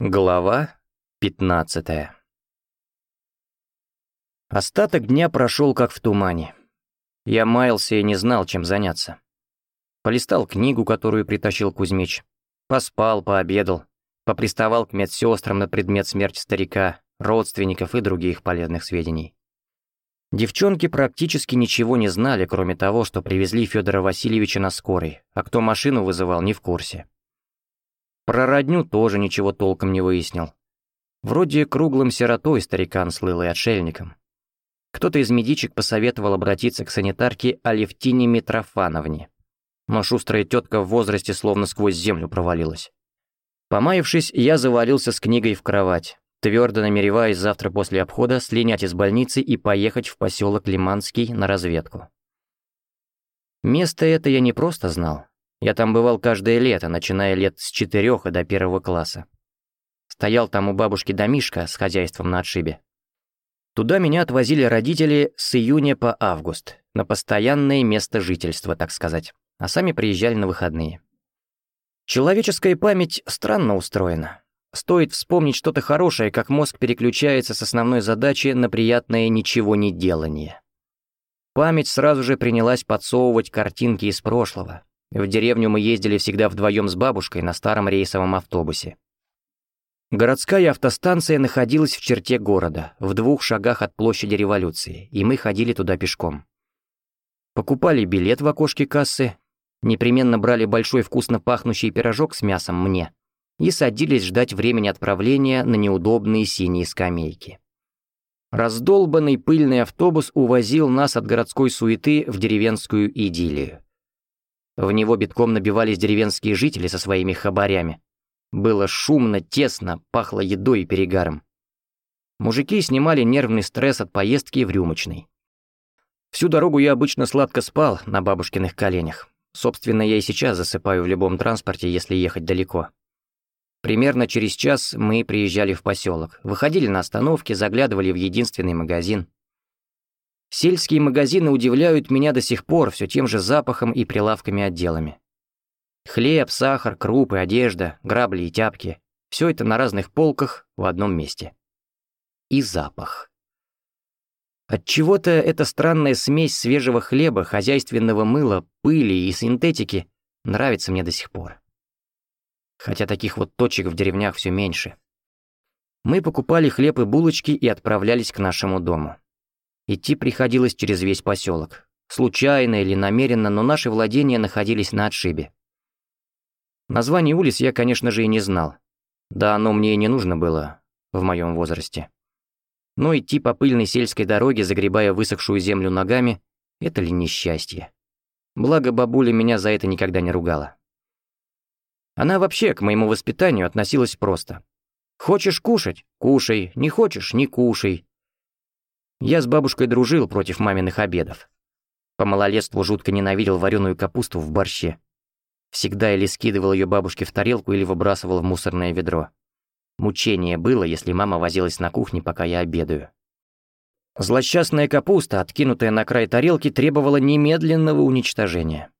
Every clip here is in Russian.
Глава 15 Остаток дня прошел как в тумане. Я маялся и не знал, чем заняться. Полистал книгу, которую притащил Кузьмич. Поспал, пообедал. Поприставал к медсестрам на предмет смерти старика, родственников и других полезных сведений. Девчонки практически ничего не знали, кроме того, что привезли Федора Васильевича на скорой, а кто машину вызывал, не в курсе. Про родню тоже ничего толком не выяснил. Вроде круглым сиротой старикан слыл и отшельником. Кто-то из медичек посоветовал обратиться к санитарке Алевтине Митрофановне. Но шустрая тетка в возрасте словно сквозь землю провалилась. Помаявшись, я завалился с книгой в кровать, твердо намереваясь завтра после обхода слинять из больницы и поехать в поселок Лиманский на разведку. Место это я не просто знал, я там бывал каждое лето, начиная лет с четырех и до первого класса. Стоял там у бабушки домишка с хозяйством на отшибе. Туда меня отвозили родители с июня по август, на постоянное место жительства, так сказать, а сами приезжали на выходные. Человеческая память странно устроена. Стоит вспомнить что-то хорошее, как мозг переключается с основной задачи на приятное ничего не делание. Память сразу же принялась подсовывать картинки из прошлого, в деревню мы ездили всегда вдвоем с бабушкой на старом рейсовом автобусе. Городская автостанция находилась в черте города, в двух шагах от площади революции, и мы ходили туда пешком. Покупали билет в окошке кассы, непременно брали большой вкусно пахнущий пирожок с мясом мне и садились ждать времени отправления на неудобные синие скамейки. Раздолбанный пыльный автобус увозил нас от городской суеты в деревенскую идиллию. В него битком набивались деревенские жители со своими хабарями. Было шумно, тесно, пахло едой и перегаром. Мужики снимали нервный стресс от поездки в рюмочный. Всю дорогу я обычно сладко спал на бабушкиных коленях. Собственно, я и сейчас засыпаю в любом транспорте, если ехать далеко. Примерно через час мы приезжали в поселок, выходили на остановке, заглядывали в единственный магазин. Сельские магазины удивляют меня до сих пор все тем же запахом и прилавками-отделами. Хлеб, сахар, крупы, одежда, грабли и тяпки — все это на разных полках в одном месте. И запах. Отчего-то эта странная смесь свежего хлеба, хозяйственного мыла, пыли и синтетики нравится мне до сих пор. Хотя таких вот точек в деревнях все меньше. Мы покупали хлеб и булочки и отправлялись к нашему дому. Идти приходилось через весь поселок. Случайно или намеренно, но наши владения находились на отшибе. Название улиц я, конечно же, и не знал. Да оно мне и не нужно было в моем возрасте. Но идти по пыльной сельской дороге, загребая высохшую землю ногами, это ли несчастье? Благо бабуля меня за это никогда не ругала. Она вообще к моему воспитанию относилась просто. Хочешь кушать — кушай, не хочешь — не кушай. Я с бабушкой дружил против маминых обедов. По малолетству жутко ненавидел вареную капусту в борще. Всегда или скидывал ее бабушке в тарелку, или выбрасывал в мусорное ведро. Мучение было, если мама возилась на кухне, пока я обедаю. Злосчастная капуста, откинутая на край тарелки, требовала немедленного уничтожения.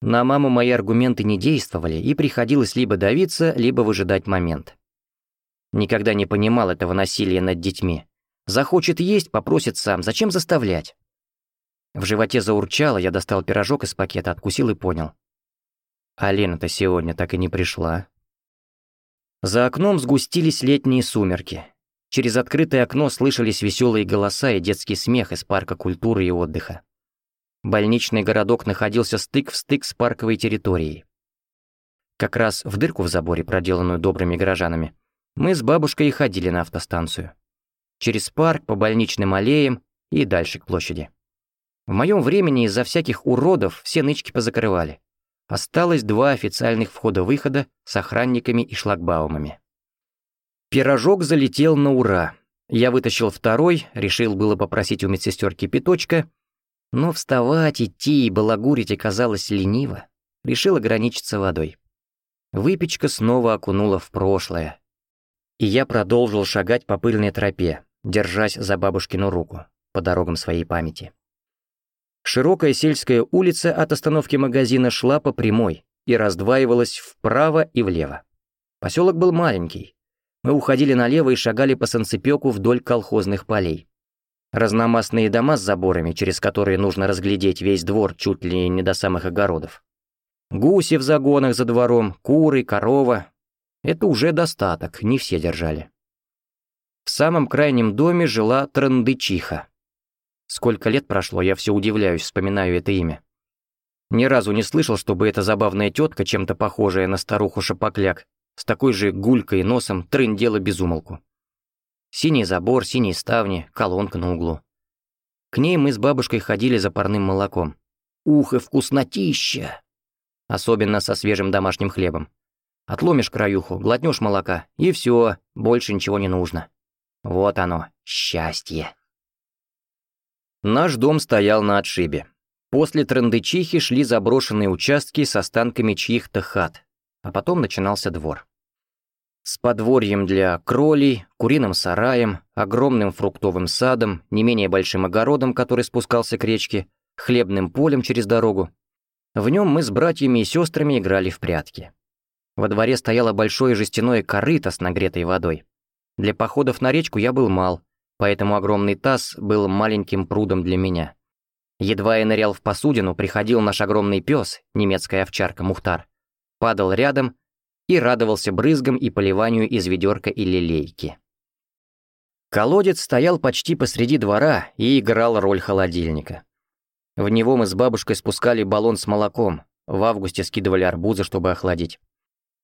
На маму мои аргументы не действовали, и приходилось либо давиться, либо выжидать момент. Никогда не понимал этого насилия над детьми. Захочет есть, попросит сам. Зачем заставлять? В животе заурчало, я достал пирожок из пакета, откусил и понял. А Лена-то сегодня так и не пришла. За окном сгустились летние сумерки. Через открытое окно слышались веселые голоса и детский смех из парка культуры и отдыха. Больничный городок находился стык в стык с парковой территорией. Как раз в дырку в заборе, проделанную добрыми горожанами, мы с бабушкой и ходили на автостанцию через парк, по больничным аллеям и дальше к площади. В моем времени из-за всяких уродов все нычки позакрывали. Осталось два официальных входа-выхода с охранниками и шлагбаумами. Пирожок залетел на ура. Я вытащил второй, решил было попросить у медсестер кипяточка, но вставать, идти и балагурить оказалось лениво. Решил ограничиться водой. Выпечка снова окунула в прошлое. И я продолжил шагать по пыльной тропе, держась за бабушкину руку по дорогам своей памяти. Широкая сельская улица от остановки магазина шла по прямой и раздваивалась вправо и влево. Поселок был маленький. Мы уходили налево и шагали по санцепёку вдоль колхозных полей. Разномастные дома с заборами, через которые нужно разглядеть весь двор чуть ли не до самых огородов. Гуси в загонах за двором, куры, корова. Это уже достаток, не все держали. В самом крайнем доме жила Трандычиха. Сколько лет прошло, я все удивляюсь, вспоминаю это имя. Ни разу не слышал, чтобы эта забавная тетка, чем-то похожая на старуху Шапокляк, с такой же гулькой и носом трындела безумолку. Синий забор, синие ставни, колонка на углу. К ней мы с бабушкой ходили за парным молоком. Ух, и вкуснотища! Особенно со свежим домашним хлебом. Отломишь краюху, глотнешь молока, и все, больше ничего не нужно. Вот оно, счастье. Наш дом стоял на отшибе. После Трандычихи шли заброшенные участки с останками чьих-то хат, а потом начинался двор. С подворьем для кролей, куриным сараем, огромным фруктовым садом, не менее большим огородом, который спускался к речке, хлебным полем через дорогу. В нем мы с братьями и сестрами играли в прятки. Во дворе стояло большое жестяное корыто с нагретой водой. Для походов на речку я был мал, поэтому огромный таз был маленьким прудом для меня. Едва я нырял в посудину, приходил наш огромный пес, немецкая овчарка Мухтар, падал рядом и радовался брызгам и поливанию из ведерка или лейки. Колодец стоял почти посреди двора и играл роль холодильника. В него мы с бабушкой спускали баллон с молоком, в августе скидывали арбузы, чтобы охладить.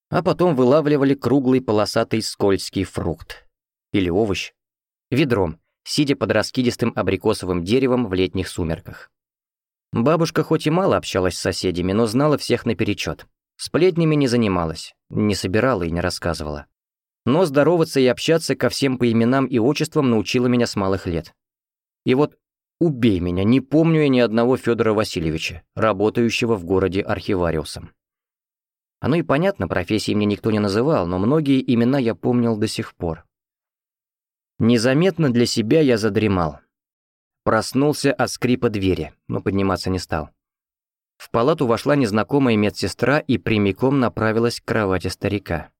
А потом вылавливали круглый полосатый скользкий фрукт. Или овощ. Ведром, сидя под раскидистым абрикосовым деревом в летних сумерках. Бабушка хоть и мало общалась с соседями, но знала всех наперечет. Сплетнями не занималась, не собирала и не рассказывала. Но здороваться и общаться ко всем по именам и отчествам научила меня с малых лет. И вот убей меня, не помню я ни одного Федора Васильевича, работающего в городе архивариусом. Оно и понятно, профессии мне никто не называл, но многие имена я помнил до сих пор. Незаметно для себя я задремал. Проснулся от скрипа двери, но подниматься не стал. В палату вошла незнакомая медсестра и прямиком направилась к кровати старика.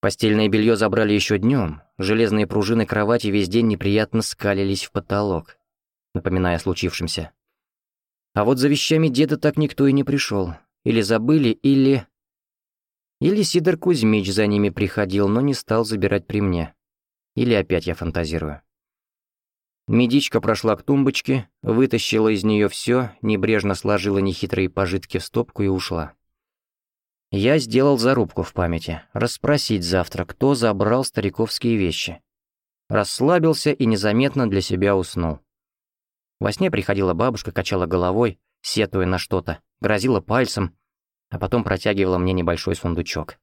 Постельное белье забрали еще днем, железные пружины кровати весь день неприятно скалились в потолок, напоминая о случившемся. А вот за вещами деда так никто и не пришел. Или забыли, или... Или Сидор Кузьмич за ними приходил, но не стал забирать при мне. Или опять я фантазирую. Медичка прошла к тумбочке, вытащила из нее все, небрежно сложила нехитрые пожитки в стопку и ушла. Я сделал зарубку в памяти, расспросить завтра, кто забрал стариковские вещи. Расслабился и незаметно для себя уснул. Во сне приходила бабушка, качала головой, сетуя на что-то, грозила пальцем, а потом протягивала мне небольшой сундучок.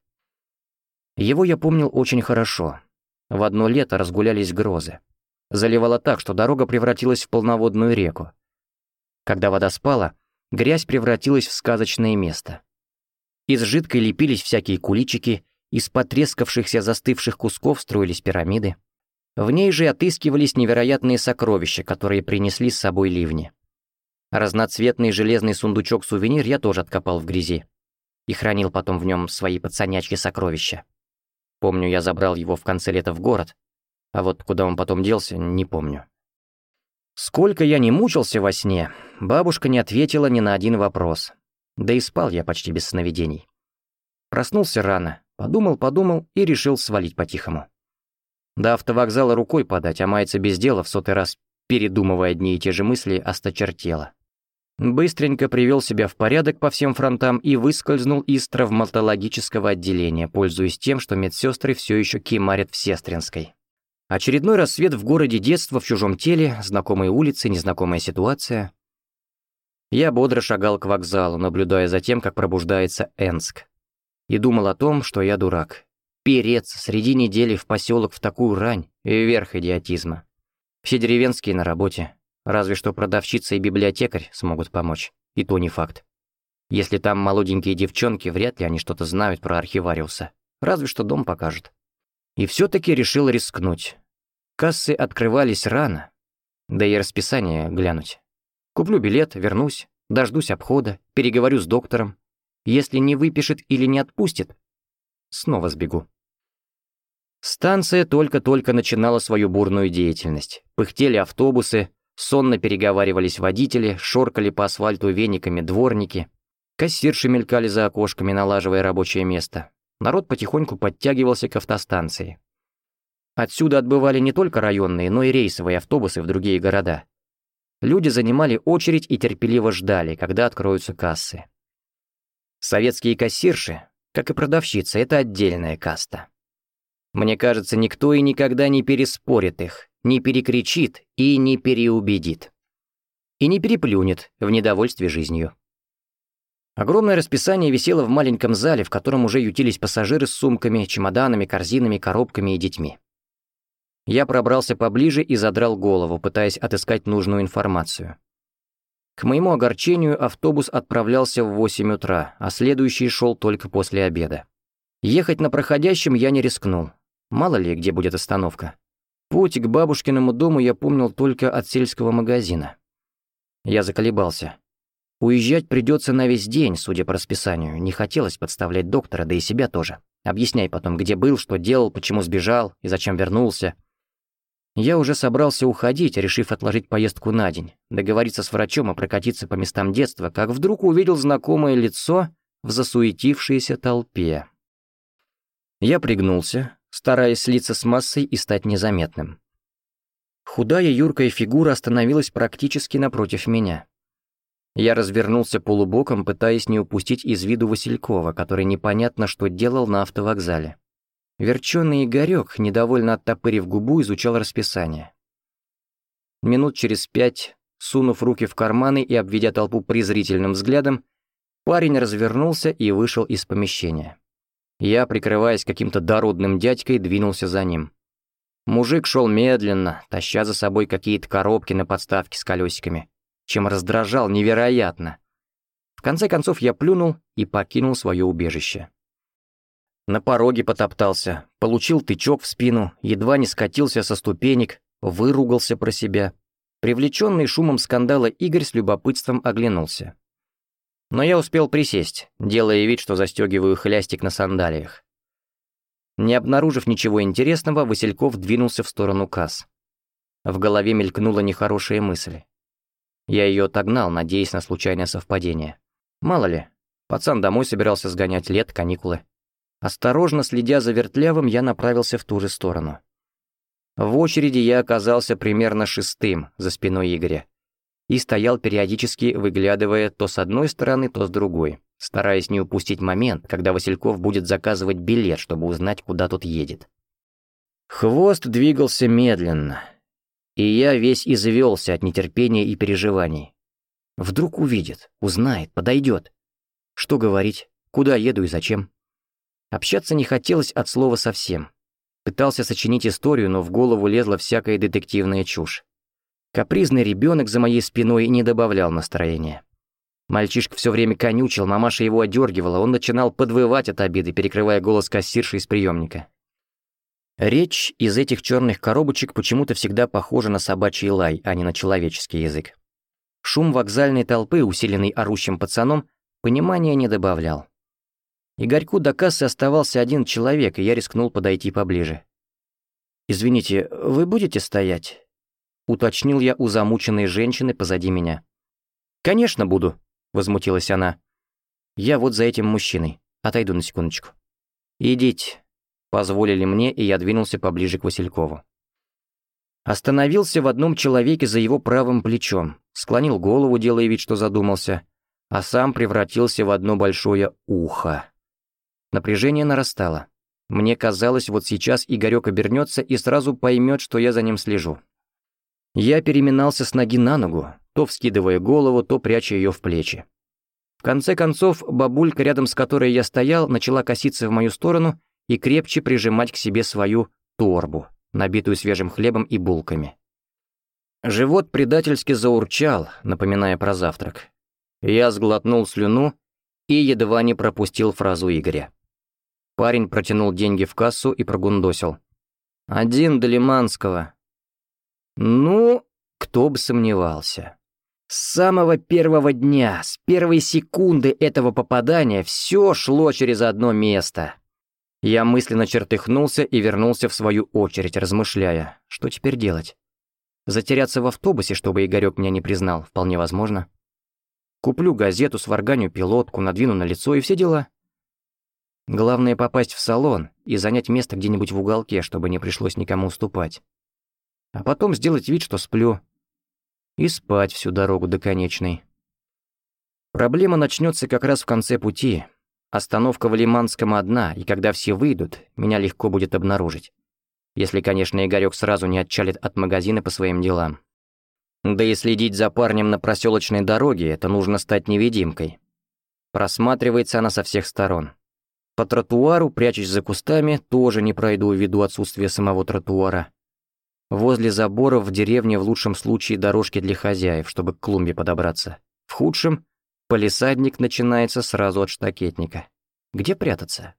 Его я помнил очень хорошо, в одно лето разгулялись грозы. Заливало так, что дорога превратилась в полноводную реку. Когда вода спала, грязь превратилась в сказочное место. Из жидкой лепились всякие куличики, из потрескавшихся застывших кусков строились пирамиды. В ней же отыскивались невероятные сокровища, которые принесли с собой ливни. Разноцветный железный сундучок-сувенир я тоже откопал в грязи и хранил потом в нем свои пацанячки сокровища. Помню, я забрал его в конце лета в город, а вот куда он потом делся, не помню. Сколько я не мучился во сне, бабушка не ответила ни на один вопрос. Да и спал я почти без сновидений. Проснулся рано, подумал-подумал и решил свалить по-тихому. До автовокзала рукой подать, а мается без дела в сотый раз, передумывая одни и те же мысли, осточертело. Быстренько привел себя в порядок по всем фронтам и выскользнул из травматологического отделения, пользуясь тем, что медсестры все еще кимарят в Сестринской. Очередной рассвет в городе детства в чужом теле, знакомые улицы, незнакомая ситуация. Я бодро шагал к вокзалу, наблюдая за тем, как пробуждается Энск. И думал о том, что я дурак. Переться среди недели в поселок в такую рань — верх идиотизма. Все деревенские на работе, Разве что продавщица и библиотекарь смогут помочь. И то не факт. Если там молоденькие девчонки, вряд ли они что-то знают про архивариуса. Разве что дом покажет. И все-таки решил рискнуть. Кассы открывались рано. Да и расписание глянуть. Куплю билет, вернусь, дождусь обхода, переговорю с доктором. Если не выпишет или не отпустит, снова сбегу. Станция только-только начинала свою бурную деятельность. Пыхтели автобусы, сонно переговаривались водители, шоркали по асфальту вениками дворники. Кассирши мелькали за окошками, налаживая рабочее место. Народ потихоньку подтягивался к автостанции. Отсюда отбывали не только районные, но и рейсовые автобусы в другие города. Люди занимали очередь и терпеливо ждали, когда откроются кассы. Советские кассирши, как и продавщицы, это отдельная каста. Мне кажется, никто и никогда не переспорит их, не перекричит и не переубедит. И не переплюнет в недовольстве жизнью. Огромное расписание висело в маленьком зале, в котором уже ютились пассажиры с сумками, чемоданами, корзинами, коробками и детьми. Я пробрался поближе и задрал голову, пытаясь отыскать нужную информацию. К моему огорчению автобус отправлялся в 8 утра, а следующий шел только после обеда. Ехать на проходящем я не рискнул. Мало ли, где будет остановка. Путь к бабушкиному дому я помнил только от сельского магазина. Я заколебался. Уезжать придется на весь день, судя по расписанию. Не хотелось подставлять доктора, да и себя тоже. Объясняй потом, где был, что делал, почему сбежал и зачем вернулся. Я уже собрался уходить, решив отложить поездку на день, договориться с врачом и прокатиться по местам детства, как вдруг увидел знакомое лицо в засуетившейся толпе. Я пригнулся, стараясь слиться с массой и стать незаметным. Худая юркая фигура остановилась практически напротив меня. Я развернулся полубоком, пытаясь не упустить из виду Василькова, который непонятно что делал на автовокзале. Верченый Игорек, недовольно оттопырив губу, изучал расписание. Минут через пять, сунув руки в карманы и обведя толпу презрительным взглядом, парень развернулся и вышел из помещения. Я, прикрываясь каким-то дородным дядькой, двинулся за ним. Мужик шел медленно, таща за собой какие-то коробки на подставке с колесиками чем раздражал невероятно. В конце концов я плюнул и покинул свое убежище. На пороге потоптался, получил тычок в спину, едва не скатился со ступенек, выругался про себя. Привлеченный шумом скандала Игорь с любопытством оглянулся. Но я успел присесть, делая вид, что застегиваю хлястик на сандалиях. Не обнаружив ничего интересного, Васильков двинулся в сторону касс. В голове мелькнула нехорошая мысль. Я ее отогнал, надеясь на случайное совпадение. Мало ли, пацан домой собирался сгонять лет, каникулы. Осторожно следя за вертлявым, я направился в ту же сторону. В очереди я оказался примерно шестым за спиной Игоря и стоял периодически, выглядывая то с одной стороны, то с другой, стараясь не упустить момент, когда Васильков будет заказывать билет, чтобы узнать, куда тот едет. Хвост двигался медленно, и я весь извелся от нетерпения и переживаний. Вдруг увидит, узнает, подойдет. Что говорить, куда еду и зачем? Общаться не хотелось от слова совсем. Пытался сочинить историю, но в голову лезла всякая детективная чушь. Капризный ребенок за моей спиной не добавлял настроения. Мальчишка все время конючил, мамаша его одергивала, он начинал подвывать от обиды, перекрывая голос кассирши из приемника. Речь из этих черных коробочек почему-то всегда похожа на собачий лай, а не на человеческий язык. Шум вокзальной толпы, усиленный орущим пацаном, понимания не добавлял. Игорьку до кассы оставался один человек, и я рискнул подойти поближе. «Извините, вы будете стоять?» Уточнил я у замученной женщины позади меня. «Конечно буду», — возмутилась она. «Я вот за этим мужчиной. Отойду на секундочку». «Идите», Позволили мне, и я двинулся поближе к Василькову. Остановился в одном человеке за его правым плечом, склонил голову, делая вид, что задумался, а сам превратился в одно большое ухо. Напряжение нарастало. Мне казалось, вот сейчас Игорек обернется и сразу поймет, что я за ним слежу. Я переминался с ноги на ногу, то вскидывая голову, то пряча ее в плечи. В конце концов, бабулька, рядом с которой я стоял, начала коситься в мою сторону и крепче прижимать к себе свою торбу, набитую свежим хлебом и булками. Живот предательски заурчал, напоминая про завтрак. Я сглотнул слюну и едва не пропустил фразу Игоря. Парень протянул деньги в кассу и прогундосил. «Один до Лиманского». Ну, кто бы сомневался. С самого первого дня, с первой секунды этого попадания все шло через одно место. Я мысленно чертыхнулся и вернулся в свою очередь, размышляя, что теперь делать. Затеряться в автобусе, чтобы Игорёк меня не признал, вполне возможно. Куплю газету, сварганю пилотку, надвину на лицо и все дела. Главное попасть в салон и занять место где-нибудь в уголке, чтобы не пришлось никому уступать. А потом сделать вид, что сплю. И спать всю дорогу до конечной. Проблема начнется как раз в конце пути. Остановка в Лиманском одна, и когда все выйдут, меня легко будет обнаружить. Если, конечно, Игорёк сразу не отчалит от магазина по своим делам. Да и следить за парнем на проселочной дороге — это нужно стать невидимкой. Просматривается она со всех сторон. По тротуару, прячась за кустами, тоже не пройду ввиду отсутствия самого тротуара. Возле заборов в деревне в лучшем случае дорожки для хозяев, чтобы к клумбе подобраться. В худшем — полисадник начинается сразу от штакетника. Где прятаться?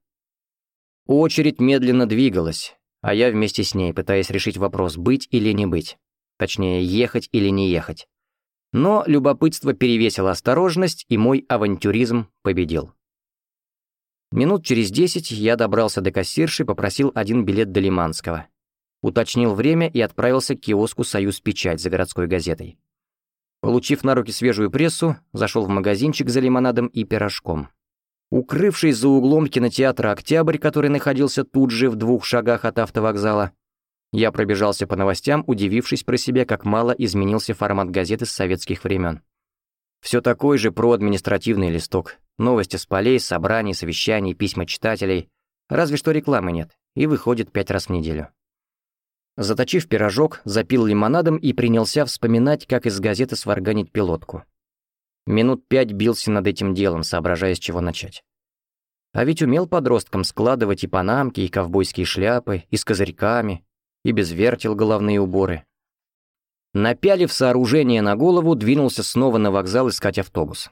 Очередь медленно двигалась, а я вместе с ней, пытаясь решить вопрос, быть или не быть. Точнее, ехать или не ехать. Но любопытство перевесило осторожность, и мой авантюризм победил. Минут через десять я добрался до кассирши, попросил один билет до Лиманского. Уточнил время и отправился к киоску «Союз Печать» за городской газетой. Получив на руки свежую прессу, зашел в магазинчик за лимонадом и пирожком. Укрывшись за углом кинотеатра «Октябрь», который находился тут же в двух шагах от автовокзала, я пробежался по новостям, удивившись про себя, как мало изменился формат газеты с советских времен. Все такой же проадминистративный листок. Новости с полей, собраний, совещаний, письма читателей. Разве что рекламы нет, и выходит пять раз в неделю. Заточив пирожок, запил лимонадом и принялся вспоминать, как из газеты сварганить пилотку. Минут пять бился над этим делом, соображая, с чего начать. А ведь умел подросткам складывать и панамки, и ковбойские шляпы, и с козырьками, и без вертел головные уборы. Напялив сооружение на голову, двинулся снова на вокзал искать автобус.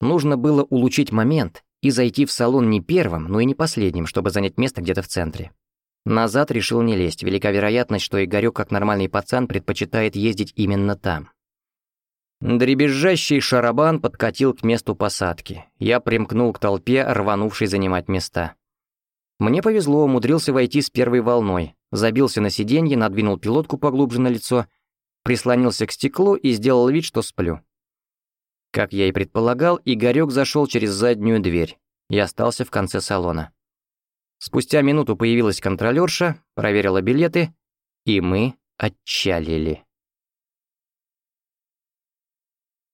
Нужно было улучшить момент и зайти в салон не первым, но и не последним, чтобы занять место где-то в центре. Назад решил не лезть, велика вероятность, что Игорёк, как нормальный пацан, предпочитает ездить именно там. Дребезжащий шарабан подкатил к месту посадки. Я примкнул к толпе, рванувшей занимать места. Мне повезло, умудрился войти с первой волной. Забился на сиденье, надвинул пилотку поглубже на лицо, прислонился к стеклу и сделал вид, что сплю. Как я и предполагал, Игорёк зашел через заднюю дверь и остался в конце салона. Спустя минуту появилась контролерша, проверила билеты, и мы отчалили.